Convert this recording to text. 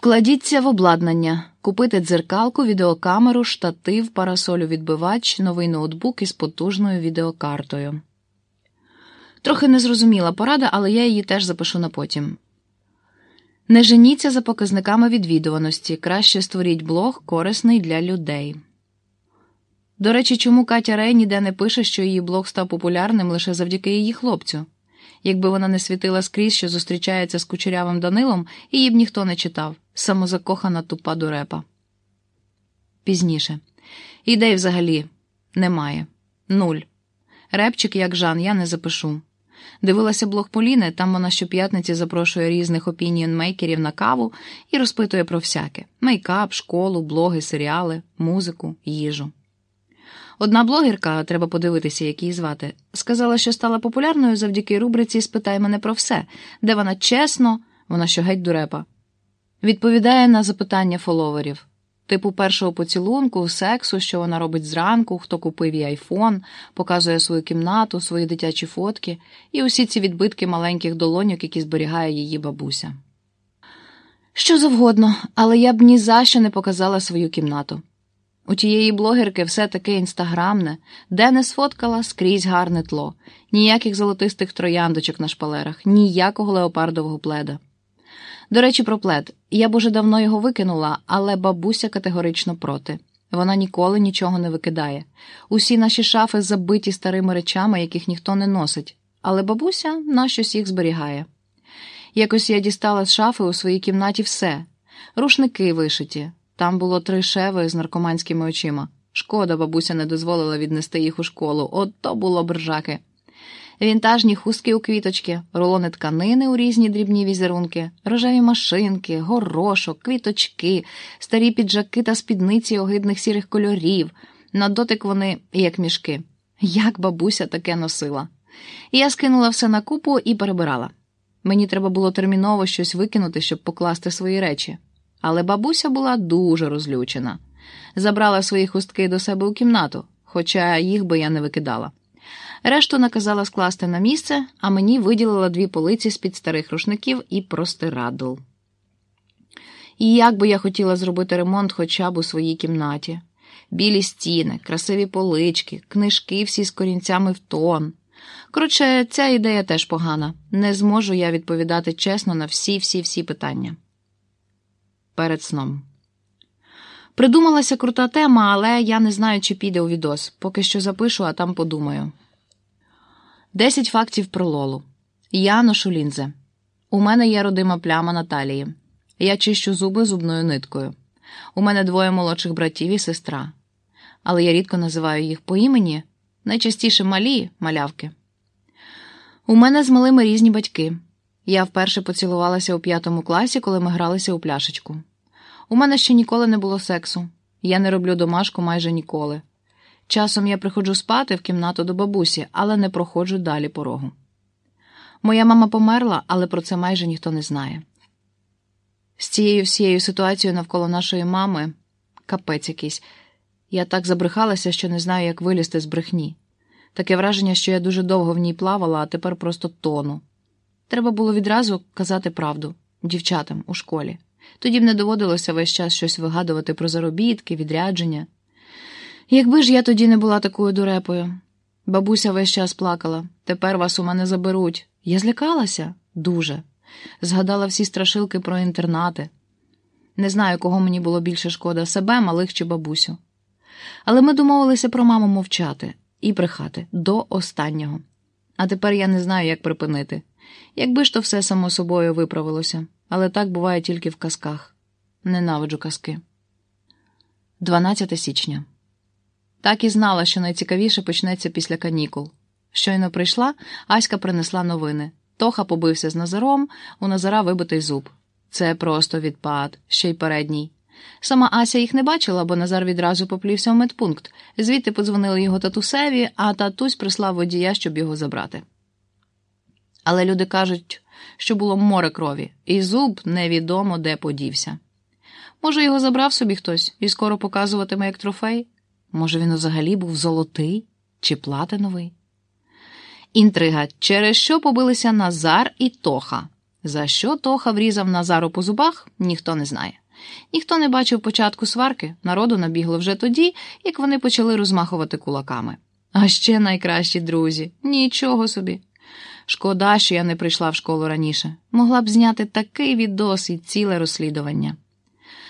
Вкладіться в обладнання, купити дзеркалку, відеокамеру, штатив, парасолю відбивач, новий ноутбук із потужною відеокартою. Трохи незрозуміла порада, але я її теж запишу на потім. Не женіться за показниками відвідуваності. Краще створіть блог, корисний для людей. До речі, чому Катя Рей ніде не пише, що її блог став популярним лише завдяки її хлопцю? Якби вона не світила скрізь, що зустрічається з кучерявим Данилом, її б ніхто не читав самозакохана тупа дурепа. Пізніше. Ідей взагалі немає. Нуль. Репчик, як Жан, я не запишу. Дивилася блог Поліни, там вона щоп'ятниці запрошує різних опініон-мейкерів на каву і розпитує про всяке: мейкап, школу, блоги, серіали, музику, їжу. Одна блогерка, треба подивитися, як її звати, сказала, що стала популярною завдяки рубриці Спитай мене про все, де вона чесно, вона що геть дурепа, відповідає на запитання фоловерів. Типу першого поцілунку, сексу, що вона робить зранку, хто купив їй айфон, показує свою кімнату, свої дитячі фотки і усі ці відбитки маленьких долоньок, які зберігає її бабуся. Що завгодно, але я б ні за що не показала свою кімнату. У тієї блогерки все таке інстаграмне, де не сфоткала скрізь гарне тло, ніяких золотистих трояндочок на шпалерах, ніякого леопардового пледа. До речі, про плед. Я б уже давно його викинула, але бабуся категорично проти. Вона ніколи нічого не викидає. Усі наші шафи забиті старими речами, яких ніхто не носить, але бабуся на щось їх зберігає. Якось я дістала з шафи у своїй кімнаті все рушники вишиті. Там було три шеви з наркоманськими очима. Шкода, бабуся не дозволила віднести їх у школу, от то було бржаки. Вінтажні хустки у квіточки, рулони тканини у різні дрібні візерунки, рожеві машинки, горошок, квіточки, старі піджаки та спідниці огидних сірих кольорів. На дотик вони як мішки. Як бабуся таке носила. Я скинула все на купу і перебирала. Мені треба було терміново щось викинути, щоб покласти свої речі. Але бабуся була дуже розлючена. Забрала свої хустки до себе у кімнату, хоча їх би я не викидала. Решту наказала скласти на місце, а мені виділила дві полиці з-під старих рушників і простирадл. І як би я хотіла зробити ремонт хоча б у своїй кімнаті. Білі стіни, красиві полички, книжки всі з корінцями в тон. Коротше, ця ідея теж погана. Не зможу я відповідати чесно на всі-всі-всі питання. Перед сном. Придумалася крута тема, але я не знаю, чи піде у відос. Поки що запишу, а там подумаю. Десять фактів про Лолу. Я ношу лінзи. У мене є родима пляма на талії. Я чищу зуби зубною ниткою. У мене двоє молодших братів і сестра. Але я рідко називаю їх по імені, найчастіше малі малявки. У мене з малими різні батьки. Я вперше поцілувалася у п'ятому класі, коли ми гралися у пляшечку. У мене ще ніколи не було сексу. Я не роблю домашку майже ніколи. Часом я приходжу спати в кімнату до бабусі, але не проходжу далі порогу. Моя мама померла, але про це майже ніхто не знає. З цією всією ситуацією навколо нашої мами капець якийсь. Я так забрехалася, що не знаю, як вилізти з брехні. Таке враження, що я дуже довго в ній плавала, а тепер просто тону. Треба було відразу казати правду дівчатам у школі. Тоді б не доводилося весь час щось вигадувати про заробітки, відрядження. Якби ж я тоді не була такою дурепою. Бабуся весь час плакала. Тепер вас у мене заберуть. Я злякалася дуже. Згадала всі страшилки про інтернати. Не знаю, кого мені було більше шкода себе, малих чи бабусю. Але ми домовилися про маму мовчати і брехати до останнього. А тепер я не знаю, як припинити. Якби ж то все само собою виправилося, але так буває тільки в казках. Ненавиджу казки. 12 січня. Так і знала, що найцікавіше почнеться після канікул. Щойно прийшла, Аська принесла новини. Тоха побився з Назаром, у Назара вибитий зуб. Це просто відпад, ще й передній. Сама Ася їх не бачила, бо Назар відразу поплівся в медпункт. Звідти подзвонили його татусеві, а татусь прислав водія, щоб його забрати. Але люди кажуть, що було море крові, і зуб невідомо де подівся. Може, його забрав собі хтось і скоро показуватиме як трофей? Може, він взагалі був золотий чи платиновий? Інтрига, через що побилися Назар і Тоха. За що Тоха врізав Назару по зубах, ніхто не знає. Ніхто не бачив початку сварки, народу набігло вже тоді, як вони почали розмахувати кулаками. А ще найкращі друзі нічого собі. Шкода, що я не прийшла в школу раніше. Могла б зняти такий відос і ціле розслідування.